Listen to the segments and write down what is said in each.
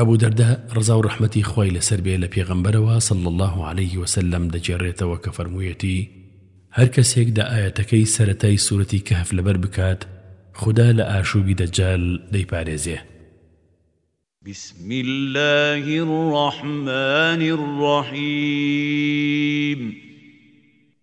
ئەبو دەرداء، ڕەزا و ڕەحمەتی خوای لەسەر بێ، لە پێغەمبەرەوە، صلی اللە علیە وسلم، دەگێڕێتەوە کە فەرموویەتی، هەر کەسێک دە ئایەتەکەی سەرەتای سورەتی کەهف لەبەر بکات، خودا لە ئاشووبی دەجال دەیپارێزێ. بسم اللە الرحمن الرحیم.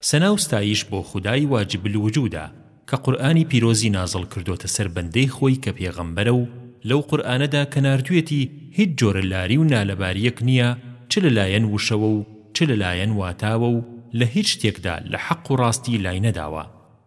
سەنا و ستایش بۆ خودای واجب الوجودە کە قورئانی پیرۆزی نازڵ کردۆتە سەر بەندەی خۆی کە پێغەمبەرە و لەو قورئانەدا کە ناردویەتی هیچ جۆرە لاری و نالەباریەک نیە چ لە لایەن وشەوە و چ لە لایەن واتاوە و لە هیچ شتێکدا لە حەق و ڕاستی لای نەداوە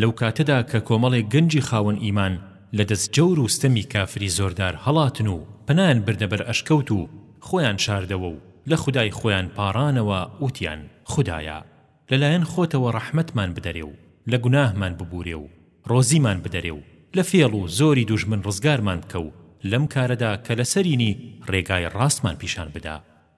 لەو کاتەدا کە کۆمەڵێک گەنجی خاوەن ئیمان لە دەست جەور و ستەمی کافری زۆردار هەڵاتن و پەنایان بردە بەر ئەشکەوت و خۆیان شاردەوە و لە خودای خۆیان پاڕانەوە وتیان، خودایە! لە لایەن خۆتەوە ڕەحمەتمان بدەرێ و لە گوناهمان ببوورێ و ڕۆزیمان بدەرێ و لە فێڵ و زۆری دوژمن ڕزگارمان بکە و لەم کارەدا کە لەسەرینی ڕێگای ڕاستمان پیشان بدە.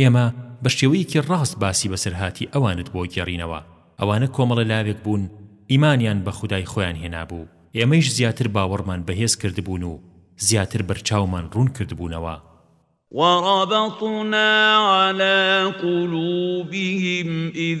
ئێمە بە شێوەیەکی ڕاست باسی بەسەرهاتی ئەوانت بۆ گێڕینەوە، ئەوانە کۆمەڵە لاوێک بوون ئیمانیان بە خودای خۆیان هێنابوو، ئێمەیش زیاتر باوەڕمان بەهێز کردبوون و زیاتر بەرچاومان ڕوون کردبوونەوە. وَرَبَطْنَا عَلَى قُلُوبِهِمْ إِذْ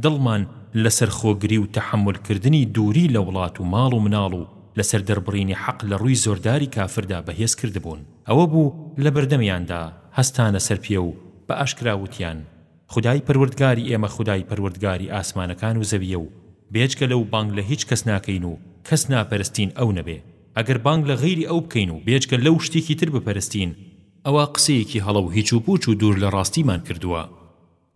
دڵمان لەسەر خۆگری و تەحەمول کردنی دووری لە وڵات و ماڵ و مناڵ و لەسەر دەربڕینی حەق لە ڕووی زۆرداری کافردا بەهێز کردبوون. ئەوە بوو لە بەردەمیاندا هەستانە سەر پێ و بە ئاشکرا وتیان، خودای پەروەردگاری ئێمە خودای پەروەردگاری ئاسمانەکان و زەوییە و بێجگە لەو بانگ لە هیچ کەس ناکەین و کەس ناپەرستین ئەو نەبێ، ئەگەر بانگ لە غەیری ئەو بکەین و بێجگە لەو شتێکی تر بپەرستین، ئەوا قسەیەکی هەڵە و هیچ و پووچ و دوور لە ڕاستیمان کردووە.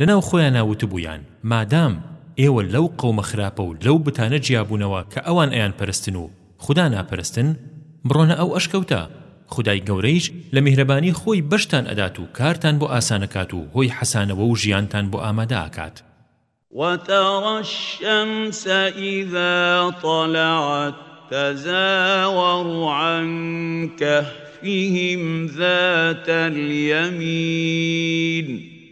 لەناو خۆیانا وتبوویان، مادام، ئێوە لەو قەومە خراپە و لەو بتانە جیابوونەوە کە ئەوان ئەیانپەرستن و خودا ناپەرستن، بڕۆنە ئەو ئەشکەوتە، خودای گەورەیش لە میهرەبانی خۆی بەشتان ئەدات و کارتان بۆ ئاسانەکات و هۆی حەسانەوە و ژیانتان بۆ ئامادە ئەکات. وترى الشمس إذا طلعت تزاور عن كهفهم ذات اليمين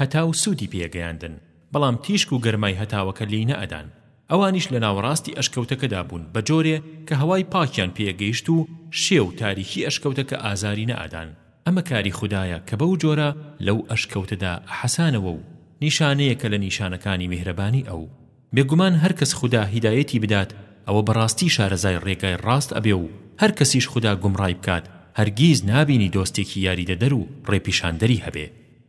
هەتاو سوودی پێگەیاندن، بەڵام تیشک و گەرمای هەتاوەکە لێی نەئەدان. ئەوانیش لە ناوەڕاستی ئەشکەوتەکەدا بوون بە جۆرێ کە هەوای پاکیان پێگەیشت و شێ و تاریکی ئەشکەوتەکە ئازاری نەئەدان. ئەمە کاری خودایە کە بەو جۆرە لەو ئەشکەوتەدا ئەحەسانەوە و نیشانەیەکە لە نیشانەکانی میهرەبانی ئەو. بێگومان هەر کەس خودا هیدایەتی بدات ئەوە بەڕاستی شارەزای ڕێگای ڕاست ئەبێ و هەر کەسیش خودا گومڕای بکات هەرگیز نابینی دۆستێکی یاریدەدەر و ڕێپیشاندەری هەبێ.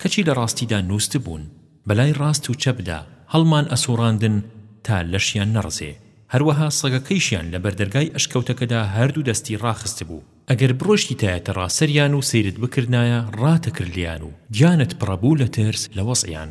کەچی لە ڕاستیدا نووستبوون، بەلای ڕاست و چەپدا هەڵمان ئەسووڕاندن تا لەشیان نەڕزێ، هەروەها سەگەکەیشیان لە بەردەرگای ئەشکەوتەکەدا هەردوو دەستی ڕاخستبوو، ئەگەر بڕۆیشتیتایەتە ڕا سەریان و سەیرت بکردنایە ڕاتەکرد لێیان و گیانت پڕەبوو لە ترس لە وەزعیان.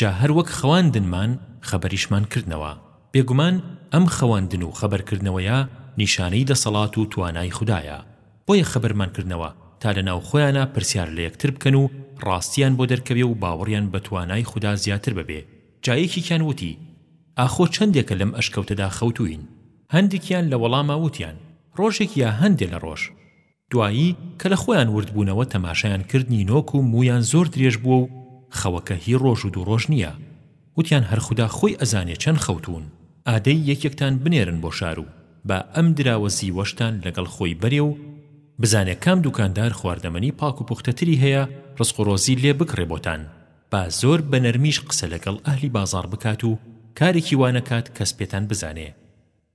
جا هەر وەک خەواندنمان خەبەریشمان کردنەوە، بێگومان ئەم خەواندن و خەبەرکردنەوەیە نیشانەی دەسەڵات و توانای خودایە، بۆیە خەبەرمان کردنەوە تا لەناو خۆیانا پرسیار لە یەکتر بکەن و ڕاستیان بۆ دەرکەوێ و باوەڕیان بە توانای خودا زیاتر ببێ، جا یەکێکیان وتی، ئاخۆ چەندێکە لەم ئەشکەوتەدا خەوتووین؟ هەندێکیان لە وەڵاما وتیان، ڕۆژێک یا هەندێ لە ڕۆژ. دوایی کە لە خۆیان ورد بوونەوە تەماشایان کرد نینۆک و موویان زۆر درێژ بووە و خەوەکە هی ڕۆژ و دوو ڕۆژ نییە وتیان هەر خودا خۆی ئەزانێ چەند خەوتوون ئادەی یەکێکتان بنێرن بۆ شار و با ئەم دراوە زیوەشتان لەگەڵ خۆی بەرێ و بزانێ کام دوکاندار خواردەمەنی پاک و پوختە تری هەیە ڕزق و ڕۆزی لێ بکڕێ بۆتان با زۆر بە نەرمیش قسە لەگەڵ ئەهلی بازاڕ بکات و کارێکی وا نەکات کەس پێتان بزانێ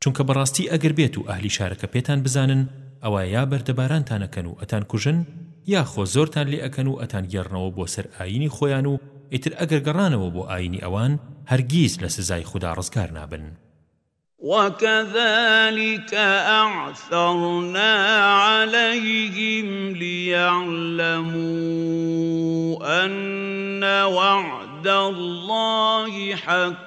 چونکە بەڕاستی ئەگەر بێت و ئەهلی شارەکە پێتان بزانن ئەوا یا بەردەبارانتان ئەکەن و ئەتان کوژن یا خۆ زۆرتان لێ ئەکەن و ئەتان گێڕنەوە بۆ سەر ئایینی خۆیان و ئیتر ئەگەر گەڕانەوە بۆ ئایینی ئەوان هەرگیز لە سزای خودا ڕزگار نابن. وكذلك أعثرنا عليهم ليعلموا أن وعد الله حق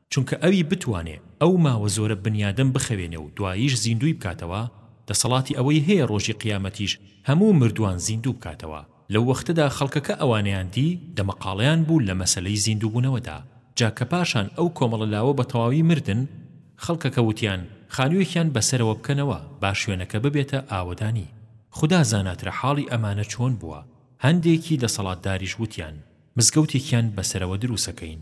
چونکە ئەوی بتوانێ ئەو ماوە زۆرە بنیادەم بخەوێنێ و دواییش زیندووی بکاتەوە دەسەڵاتی ئەوەی هەیە ڕۆژی قیامەتیش هەموو مردووان زیندوو بکاتەوە لەو وەختەدا خەڵکەکە ئەوانەیان دی دەمەقاڵێیان بوو لە مەسەلەی زیندووبوونەوەدا جا کە پاشان ئەو کۆمەڵە لاوە بە تەواوی مردن خەڵکەکە وتیان خانووێکیان بەسەرەوە بکەنەوە با شوێنەکە ببێتە ئاوەدانی خودا زاناترە حاڵی ئەمانە چۆن بووە هەندێکی دەسەڵاتداریش وتیان مزگەوتێکیان بەسەرەوە دروسەکەین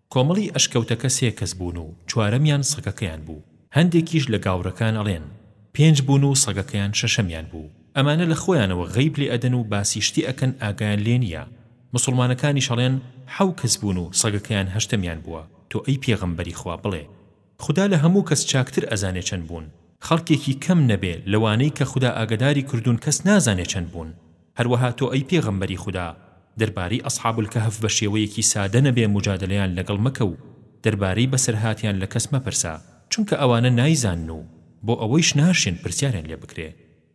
کۆمەڵی ئەشکەوتەکە سێ کەس بوون و چوارەمیان سەگەکەیان بوو، هەندێکیش لە گاورەکان ئەڵێن پێنج بوون و سەگەکەیان شەشەمیان بوو، ئەمانە لە خۆیانەوە غەیب لێ ئەدەن و باسی شتێ ئەکەن ئاگایان لێ نیە، موسڵمانەکانیش ئەڵێن حەو کەس بوون و سەگەکەیان هەشتەمیان بووە، تۆ ئەی پێغەمبەری خوا بڵێ. خودا لە هەموو کەس چاکتر ئەزانێ چەند بوون. خەڵکێکی کەم نەبێ لەوانەی کە خودا ئاگەداری کردوون کەس نازانێ چەند بوون. هەروەها تۆ ئەی پێغەمبەری خودا دەربارەی ئەصحاب الکهف بە شێوەیەکی سادە نەبێ موجادەلەیان لەگەڵ مەکە و دەربارەی بەسەرهاتیان لە کەس مەپرسە چونکە ئەوانە نایزانن و بۆ ئەوەیش ناشێن پرسیاریان لێ بکرێ.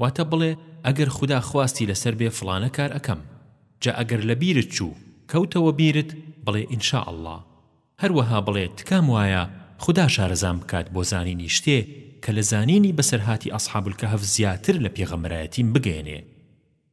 واتە بڵێ ئەگەر خودا خواستی لەسەر بێ فڵانە کار ئەکەم جا ئەگەر لە بیرت چوو کەوتەوە بیرت بڵێ ان شاء اللە هەروەها بڵێ تکام وایە خودا شارەزام بکات بۆ زانینی شتێ کە لە زانینی بەسەرهاتی اصحاب الکهف زیاتر لە پێغەمبەرایەتیم بگەیەنێ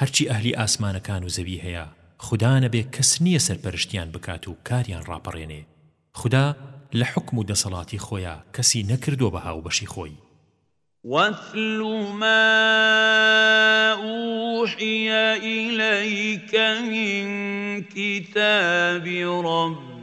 هەرچی ئەهلی ئاسمانەکان و زەوی هەیە خودا نەبێ کەس نیە سەرپەرشتیان بکات و کاریان ڕاپەڕێنێ خودا لە حوکم و دەسەڵاتی خۆیا کەسی نەکردوە بە هاوبەشی خۆی. واتل ما اوحی الیک من کتاب ربک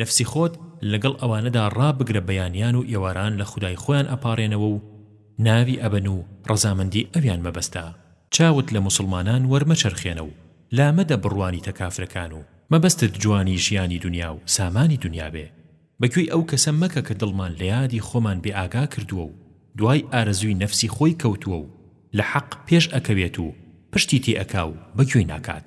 نەفسی خۆت لەگەڵ ئەوانەدا ڕابگرە بەیانیان و ئێواران لە خودای خۆیان ئەپاڕێنەوە و ناوی ئەبەن و ڕەزامەندی ئەویان مەبەستە چاوت لە موسڵمانان وەرمەچەرخێنە و لامەدە بڕوانیتە کافرەکان و مەبەستت جوانی ژیانی دونیا و سامانی دونیا بێ بە گوێی ئەو کەسە مەکە کە دڵمان لە یادی خۆمان بێ ئاگا کردووە و دوای ئارەزووی نەفسی خۆی کەوتووە و لە حەق پێش ئەکەوێت و پشتی تێ ئەکا و بە گوێی ناکات.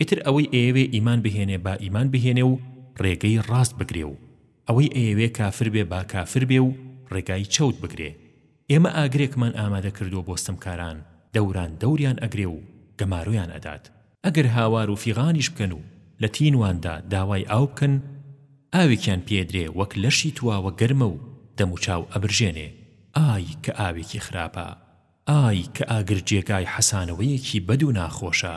ئیتر ئەوەی ئەیەوێ ئیمان بهێنێ با ئیمان بهێنێ و ڕێگەی ڕاست بگرێ و ئەوەی ئەیەوێ کافر بێ با کافر بێ و ڕێگای چەوت بگرێ ئێمە ئاگرێکمان ئامادە کردووە بۆ ستەمکاران دەوران دەوریان ئەگرێ و گەمارۆیان ئەدات ئەگەر هاوار و فیغانیش بکەن و لە تینواندا داوای ئاو بکەن ئاوێکیان پێ ئەدرێ وەک لەشی تواوە گەرمە و دەموچاو ئەبرژێنێ ئای کە ئاوێکی خراپە ئای کە ئاگر جێگای حەسانەوەیەکی بەد و ناخۆشە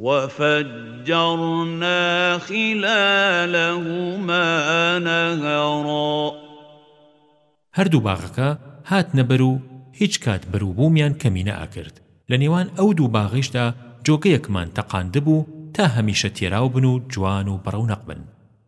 وفجرنا خلالهما نهرا. هەردوو باغەکە هاتنە بەر و هیچ کات بەروبوومیان کەمی نەئەکرد، لە نێوان ئەو دوو باغیشدا جۆگەیەکمان تەقاندبوو تا هەمیشە تێراو بن و جوان و بەڕەونەق بن.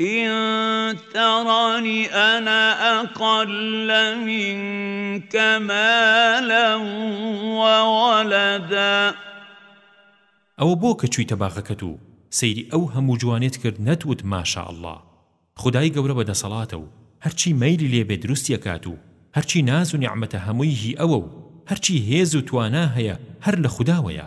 ان ترن انا اقل منک مالا وولدا. ئەوە بۆ کە چویتە باغەکەت و سەیری ئەو هەموو جوانێت کرد نەتوت ماشاءاللە خودای گەورە بە دەسەڵاتە و هەرچی مەیلی لێ بێ دروستی ئەکات و هەرچی ناز و نیعمەتە هەمووی هی ئەوە و هەرچی هێز و توانا هەیە هەر لە خوداوەیە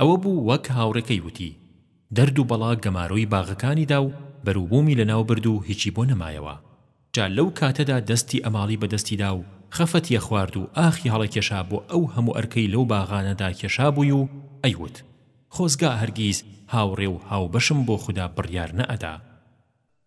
ئەوە بوو وەک هاوڕێکەی وتی، دەرد و بەڵا گەمارۆی باغەکانی دا و بەروبوومی لەناو برد و هیچی بۆ نەمایەوە. جا لەو کاتەدا دەستی ئەماڵی بە دەستی دا و خەفەتی خوارد و ئاخی هەڵەکێشا بۆ ئەو هەموو ئەرکەی لەو باغانەدا کێشابووی و ئەیوت، خۆزگا هەرگیز هاوڕێ و هاوبەشم بۆ خودا بڕیار نەئەدا.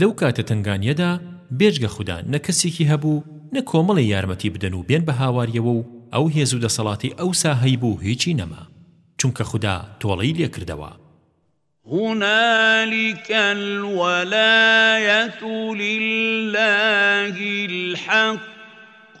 لەو کاتە تەنگانیەدا بێجگە خودا نە کەسێکی هەبوو نە کۆمەڵێ یارمەتی بدەن و بێن بە هاواریەوە و ئەو هێز و دەسەڵاتەی ئەوسا هەیبوو هیچی نەما چونکە خودا تۆڵەی لێ کردەوە. هنالک الولاية لله الحق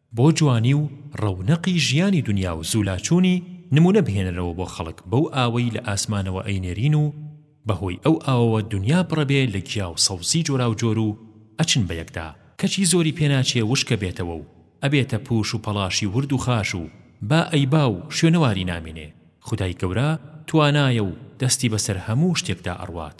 بۆ جوانی و ڕەونەقی ژیانی دونیا و زوولاچوونی نموونە بهێنەرەوە بۆ خەڵک بەو ئاوەی لە ئاسمانەوە ئەینێرین و بەهۆی ئەو ئاوەوە دونیا پڕە بێ لە گیا و سەوزی جۆراوجۆر و ئەچن بەیەکدا کەچی زۆری پێناچێ وشکە بێتەوە و ئەبێتە پووش و پەڵاشی ورد و خاش و با ئەی با و شوێنەواری نامێنێ خودای گەورە توانایە و دەستی بەسەر هەموو شتێکدا ئەڕوات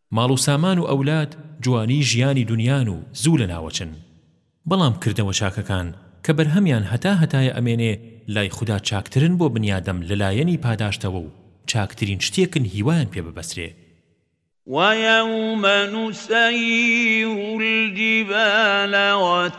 ماڵ و سامان و ئەولاد جوانی ژیانی دونیان و زوو لە ناوەچن بەڵام کردەوە چاکەکان کە بەرهەمیان هەتا هەتایە ئەمێنێ لای خودا چاکترن بۆ بنیادەم لە لایەنی پاداشتەوە و چاکترین شتێکن هیوایان پێ ببەسرێ. وَیَوْمَ نُسَیِّرُ الْجِبَالَ وَتَرَى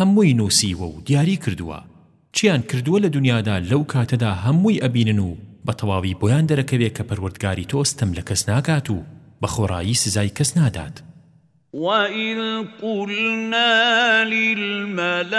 هەمووی نوسیوە و دیاری کردووە چیان کردووە لە دنیادا لەو کاتەدا هەمووی ئەبینن و بە تەواوی بۆیان دەرەکەوێ کە پەروەردگاری تۆ ستەم لە کەس ناکات و بە خۆڕایی سزای کەس نادات. وَإِذْ قُلْنَا لِلْمَلَائِکَةِ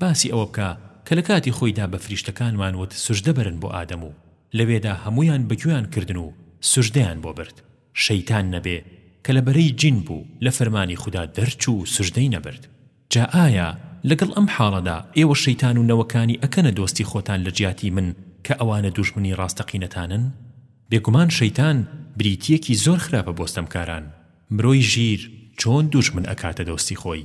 باسی ئەوە بکە کە لە کاتی خۆیدا بە فریشتەکانمان وت سوژدە بەرن بۆ ئادەم و لەوێدا هەموویان بە گوێان کردن و سوژدەیان بۆ برد شەیتان نەبێ کە لە بەرەی جین بوو لە فەرمانی خودا دەرچوو و سوژدەی نەبرد جا ئایا لەگەڵ ئەم حاڵەدا ئێوە شەیتان و نەوەکانی ئەکەنە دۆستی خۆتان لە جیاتی من کە ئەوانە دوژمنی ڕاستەقینەتانن؟ بێگومان شەیتان بریتییەکی زۆر خراپە بۆ ستەمکاران مرۆی ژیر چۆن دوژمن ئەکاتە دۆستی خۆی؟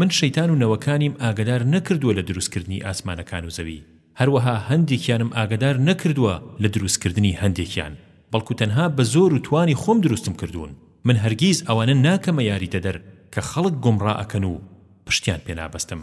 من شەیتان و نەوەکانیم ئاگەدار نەکردووە لە دروستکردنی ئاسمانەکان و زەوی هەروەها هەندێکیانم ئاگەدار نەکردووە لە دروستکردنی هەندێکیان بەڵکو تەنها بە زۆر و توانی خۆم دروستم کردوون من هەرگیز ئەوانە ناکەمە یاریدەدەر کە خەڵک گومڕا ئەکەن و پشتیان پێ نابەستم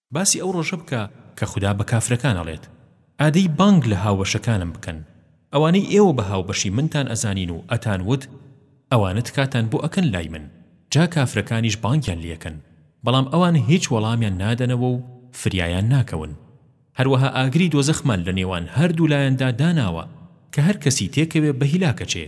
باسی ئەو ڕۆژە بکە کە خودا بە کافرەکان ئەڵێت، ئادەی بانگ لە هاوبەشەکانم بکەن، ئەوانەی ئێوە بە هاوبەشی منتان ئەزانین و ئەتان وت، ئەوانە تکاتان بۆ ئەکەن لای من، جا کافرەکانیش بانگیان لێ ئەکەن، بەڵام ئەوان هیچ وەڵامیان نادەنەوە و فریایان ناکەون. هەروەها ئاگری دۆزەخمان لە نێوان هەردوو لایاندا داناوە کە هەر کەسی تێکەوێ بە هیلاک ئەچێ.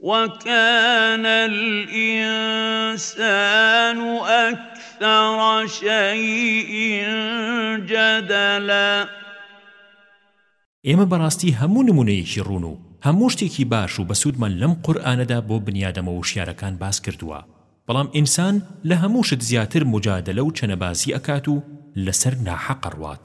وَکَانَ الْئِنسَانُ أَکْثَرَ شَیْءٍ جَدَلًا. ئێمە بەڕاستی هەموو نموونەیەکی ڕوون و هەموو شتێکی باش و بەسوودمان لەم قورئانەدا بۆ بنیادەمە وشیارەکان باس کردووە بەڵام ئینسان لە هەموو شت زیاتر موجادەلە و چەنەبازی ئەکات و لەسەر ناحەق ئەڕوات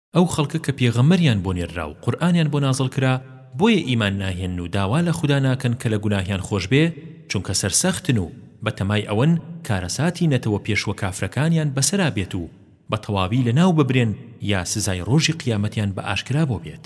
ئەو خەڵکە کە پێغەمبەریان بۆ نێررا و قورئانیان بۆ نازڵ کرا بۆیە ئیمان ناهێنن و داوا لە خودا ناکەن کە لە گوناهیان خۆش بێ چونکە سەرسەختن و بە تەمای ئەوەن کارەساتی نەتەوە پێشوە کافرەکانیان بەسەرا بێت و بە تەواوی لەناو ببرێن یا سزای ڕۆژی قیامەتیان بە ئاشکرا بۆ بێت.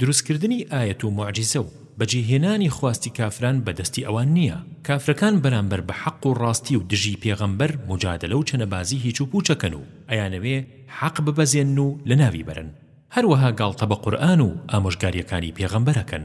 دروستکردنی ئایەت و موعجیزە و بەجێهێنانی خواستی کافران بە دەستی ئەوان نییە. کافرەکان بەرامبەر بە حەق و ڕاستی و دژی پێغەمبەر موجادەلە و چەنەبازی هیچ و پووچەکەن و ئەیانەوێ حەق ببەزێنن و لەناوی بەرن. هەروەها گاڵتە بە قورئان و ئامۆژگارییەکانی پێغەمبەر ئەکەن.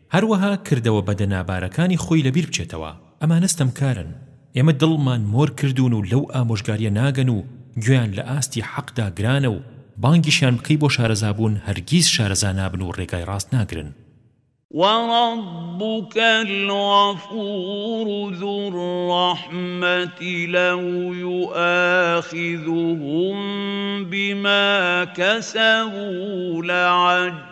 هەروەها کردەوە بەدە نابارەکانی خۆی لەبیر بچێتەوە، ئەمانە ستەمکارن، ئێمە دڵمان مۆر کردوون و لەو ئامۆژگاریە ناگەن و گوێیان لە ئاستی حەقدا گرانە و بانگیشیان بکەی بۆ شارەزابوون هەرگیز شارەزا نابن و ڕێگای ڕاست ناگرن. وربک الغفور ذو الرحمة لو یواخذهم بما کسبوا لعجل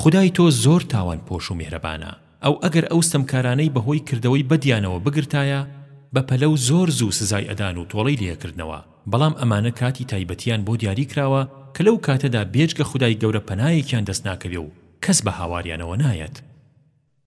خودای تۆ زۆر تاوان پۆش و میهرەبانە ئەو ئەگەر ئەو ستەمکارانەی بەهۆی کردەوەی بەدیانەوە بگرتایە بەپەلە و زۆر زوو سزای ئەدان و تۆڵەی لێ ئەکردنەوە بەڵام ئەمانە کاتی تایبەتیان بۆ دیاری کراوە کە لەو کاتەدا بێجگە خودای گەورە پەنایەکیان دەست ناکەوێ و کەس بە هاواریانەوە نایەت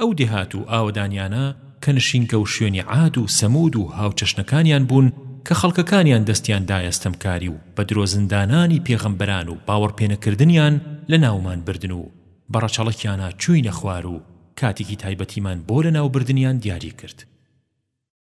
ئەو دێهات و ئاوەدانیانە کە نشینگە و شوێنی عاد و سەموود و هاوچەشنەکانیان بوون کە خەڵکەکانیان دەستیان دایە ستەمکاری و بە درۆزندانانی پێغەمبەران و باوەڕپێنەکردنیان لەناومان بردن و بە ڕەچەڵەکیانا چووینە خوار و کاتێکی تایبەتیمان بۆ لەناوبردنیان دیاری کرد.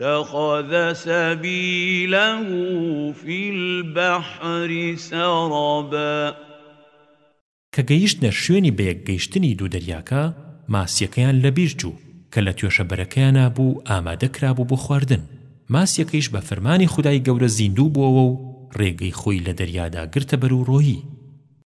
اتخذ سبیلە فی البحر سربا کە گەیشتنە شوێنی بەیەک گەیشتنی دوو دەریاکە ماسیەکەیان لەبیر چوو کە لە توێشە بەرەکەیانا بوو ئامادە کرابوو بۆ خواردن ماسیەکەیش بە فەرمانی خودای گەورە زیندوو بۆوە و ڕێگەی خۆی لە دەریادا گرتە بەر و ڕۆیی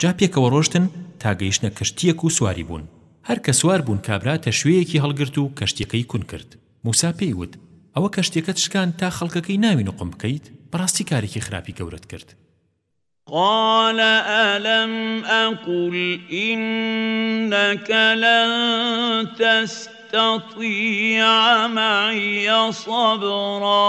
جا پێکەوە ڕۆشتن تا گەیشتنە کەشتییەک و سواری بوون. هەر کە سوار بوون کابرا تەشوێیەکی هەڵگرت و کەشتییەکەی کون کرد. موسا پێی وت، ئەوە کەشتییەکەت شکاند تا خەڵکەکەی ناوی نوقم بکەیت؟ بەڕاستی کارێکی خراپی گەورەت کرد. قال ئەلەم ئەقول ئینەکە لەن تەستەتیعە مەعییە سەبرا.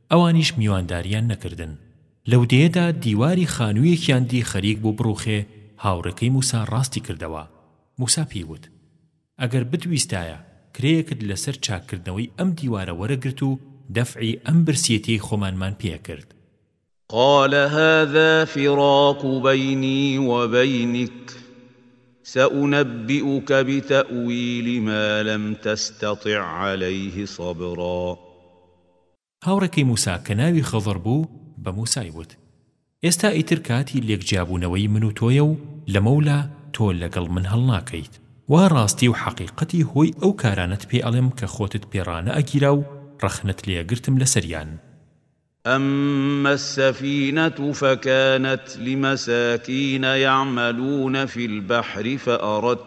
ئەوانیش میوانداریان نەکردن. لەو دێیەدا دیواری خانوویەکیان دی خەریک بوو بڕووخێ، هاوڕێکەی مووسا ڕاستی کردەوە. مووسا پێی وت، ئەگەر بتویستایە، کرێیەکت لەسەر چاککردنەوەی ئەم دیوارە وەرەگرت و دەفعی ئەم برسیەتیەی خۆمانمان پێ ئەکرد. قال هذا فراق بینی وبینک سأنبئک بتأویل ما لم تستطع علیه صبرا هاوڕێکەی موسا کە ناوی خضر بوو بە موسای وت، ئێستا ئیتر کاتی لێک جیابوونەوەی من و تۆیە و لەمەولا تۆ لەگەڵ من هەڵناکەیت، وا ڕاستی و حەقیقەتی هۆی ئەو کارانەت پێ ئەڵێم کە خۆتت پێ ڕانەئەگیرا و ڕەخنەت لێ گرتم لەسەریان. أما السفينة فكانت لمساكين يعملون في البحر فأردت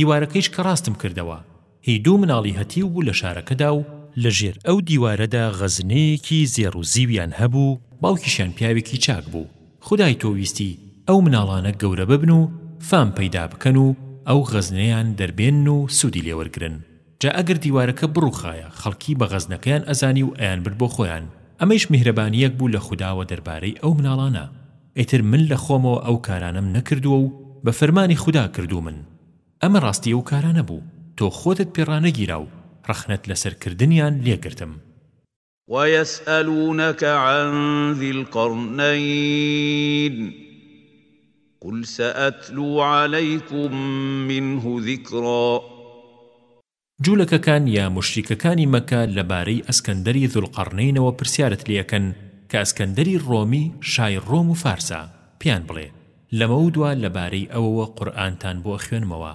دیوارەکەیش کە ڕاستم کردەوە، هی دوو مناڵی هەتیو بوو لە شارەکەدا و، لە ژێر ئەو دیوارەدا غەزنەیەکی زێڕ و زیویان هەبوو، باوکیشیان پیاوێکی چاک بوو، خودای تۆ ویستی ئەو مناڵانە گەورە ببن و فام پەیدا بکەن و ئەو غەزنەیان دەربێنن و سوودی لێ وەرگرن. جا ئەگەر دیوارەکە بڕوخایە خەڵکی بە غەزنەکەیان ئەزانی و ئەیانبرد بۆ خۆیان ئەمەیش میهرەبانیەک بوو لە خوداوە دەربارەی ئەو مناڵانە ئیتر من لە خۆمەوە ئەو کارانەم نەکردووە و بە فەرمانی خودا کردوومن ئەمە ڕاستی ئەو کارانە بوو تۆ خۆتت پێ ڕانەگیرا و ڕەخنەت لەسەر کردنیان لێگرتم وَیەسئەلوونەکە عن ذی القرنین قل سئەتلو علیکم منه ذکرا جولەکەکان یا موشریکەکانی مەکە لەبارەی ئەسکەندەری ذوالقەڕنەینەوە پرسیارت لێ ئەکەن کە ئەسکەندەری ڕۆمی شای ڕۆم و فارسە، پێیان بڵێ، لەمەودوا لەبارەی ئەوەوە قورئانتان بۆ ئەخوێنمەوە.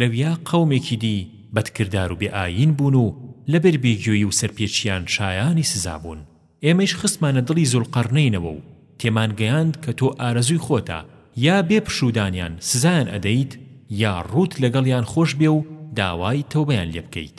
لەویا قەومێکی دی بەدکردار و بێ ئایین بوون و لەبەر بێگوێیی و سەرپێچییان شایانی سزا بوون. ئێمەیش خستمانە دڵی زولقەرنەینەوە و تێمانگەیاند کە تۆ ئارەزووی خۆتە، یا بێ پشوودانیان سزایان ئەدەیت یا ڕووت لەگەڵیان خۆش بێ و داوای تەوبەیان لێ بکەیت.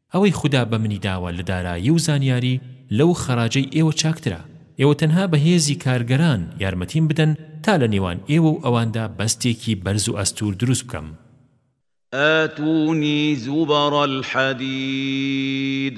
ئەوەی خودا بە منی داوە لە دارایی و زانیاری لەو خەراجەی ئێوە چاکترە، ئێوە تەنها بە هێزی کارگەران یارمەتیم بدەن تا لە نێوان ئێوە و ئەواندا بەستێکی بەرز و ئەستوور دروست بکەم. آتونی زبر الحدید.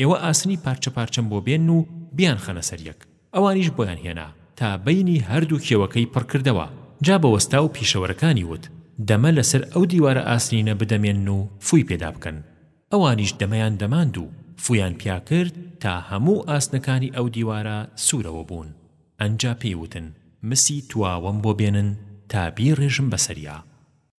ئێوە ئاسنی پارچە پارچەم بۆ بێنن و بیانخەنە سەر یەک. ئەوانیش بۆیان هێنا، تا بەینی هەر دوو کێوەکەی پڕ کردەوە. جا بە وەستا و پیشەوەرەکانی وت، دەمە لەسەر ئەو دیوارە ئاسنینە بدەمێنن و فووی پێدا بکەن. ئەوانیش دەمەیان دەماند و فوویان پیا کرد تا هەموو ئاسنەکانی ئەو دیوارە سوورەوە بوون. ئەنجا پێی وتن، مسی تواوەم بۆ بێنن تا بیڕێژم بەسەریا.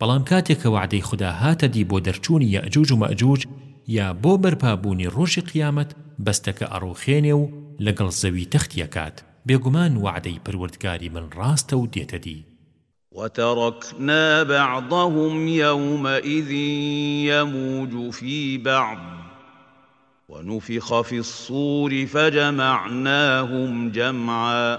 بەڵام کاتێک کە وەعدەی خودا هاتە دی بۆ دەرچوونی یەئجوج و مەئجوج یا بۆ بەرپا بوونی ڕۆژی قیامەت بەستەکە ئەڕوخێنێ و لەگەڵ زەوی تەختی ئەکات بێگومان وەعدەی پەروەردگاری من ڕاستە و دێتە دی. وترکنا بعضهم یومئذ یموج فی بعض ونفخ فی الصور فجمعناهم جمعا.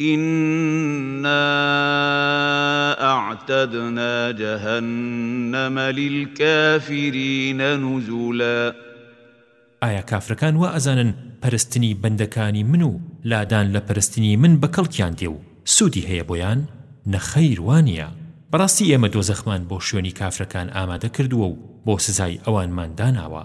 إِنَّا أَعْتَدْنَا جَهَنَّمَ لِلْکَافِرِینَ نُزُلًا ئایا کافرەکان وا ئەزانن پەرستنی بەندەکانی من و لادان لە پەرستنی من بە کەڵکیان دێ و سوودی هەیە بۆیان؟ نەخەیر وا نییە بەڕاستی ئێمە دۆزەخمان بۆ شوێنی کافرەکان ئامادە کردووە و بۆ سزای ئەوانمان داناوە.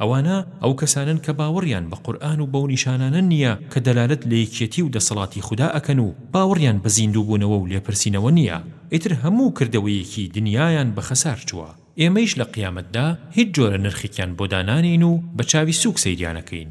ئەوانە ئەو کەسانەن کە باوەڕیان بە قورئان و بەو نیشانانە نییە کە دەلالەت لە یەکیەتی و دەسەڵاتی خودا ئەکەن و باوەڕیان بە زیندووبوونەوە و لێپرسینەوە نییە ئیتر هەموو کردەوەیەکی دنیایان بە خەسار چووە ئێمەیش لە قیامەتدا هیچ جۆرە نرخێکیان بۆ دانانێین و بە چاوی سووک سەیریان ئەکەین.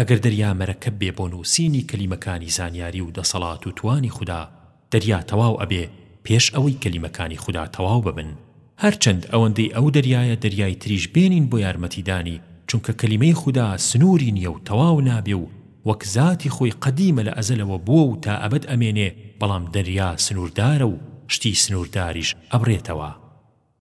ئەگەر دەریا مەرەکەب بێ بۆ نووسینی کەلیمەکانی زانیاری و دەسەڵات و توانی خودا، دەریا تەواو ئەبێ پێش ئەوەی کەلیمەکانی خودا تەواو ببن. هەرچەند ئەوەندەی ئەو دەریایە دەریای تریش بێنین بۆ یارمەتیدانی، چونکە کەلیمەی خودا سنووری نییە و تەواو نابێ و وەک زاتی خۆی قەدیمە لە ئەزەلەوە بووە و تا ئەبەد ئەمێنێ، بەڵام دەریا سنووردارە و شتی سنوورداریش ئەبڕێتەوە.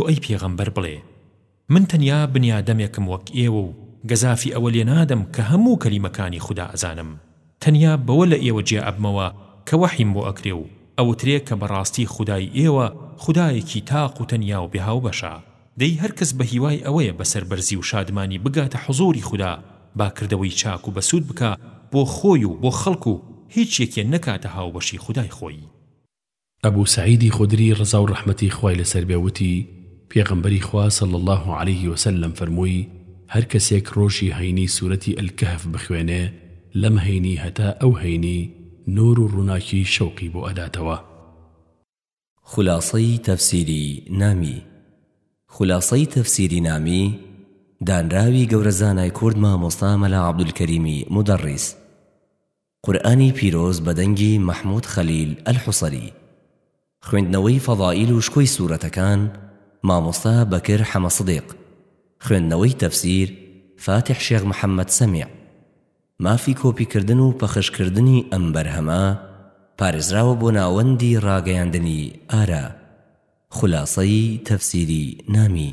تۆ ئەی پێغەمبەر بڵێ، من تەنیا بنیادەمێکم وەک ئێوە و گەزافی ئەوە لێ نادەم کە هەموو کەلیمەکانی خودا ئەزانم، تەنیا بەوە لە ئێوە جیا ئەبمەوە کە وەحیم بۆ ئەکرێ و ئەوترێ کە بەڕاستی خودای ئێوە خودایەکی تاق و تەنیا و بێ هاوبەشە. دەی هەر کەس بە هیوای ئەوەیە بە سەربەرزی و شادمانی بگاتە حوزووری خودا با کردەوەی چاک و بەسوود بکا بۆ خۆی و بۆ خەڵک و هیچ یەکێ نەکاتە هاوبەشی خودای خۆی. ئەبو سەعیدی خودری ڕەزاو ڕەحمەتی خوای لەسەر بێ وتی، پێغەمبەری خوا صلی اللە علیە وسلم فەرمووی، هەر کەسێک ڕۆژی هەینی سورەتی الکهف بخوێنێ لەم هەینی هەتا ئەو هەینی نور و ڕووناکی شەوقی بۆ ئەداتەوە. خولاسەی تەفسیری نامی خولاسەی تەفسیری نامی دانراوی گەورە زانای کورد مامۆستا مەلا عەبدولکەریمی مودەڕیس. قورئانی پیرۆز بە دەنگی مەحمود خەلیل ئەلحوسری خوێندنەوەی فەضائیل و شکۆی سورەتەکان مامۆستا بەکر حەمە سدیق خوێندنەوەی تەفسیر فاتیح شێخ محەمەد سەمیع مافی کۆپی کردن و پەخش کردنی ئەم بەرهەمە پارێزراوە بۆ ناوەندی ڕاگەیاندنی ئارا خولاسەی تەفسیری نامی.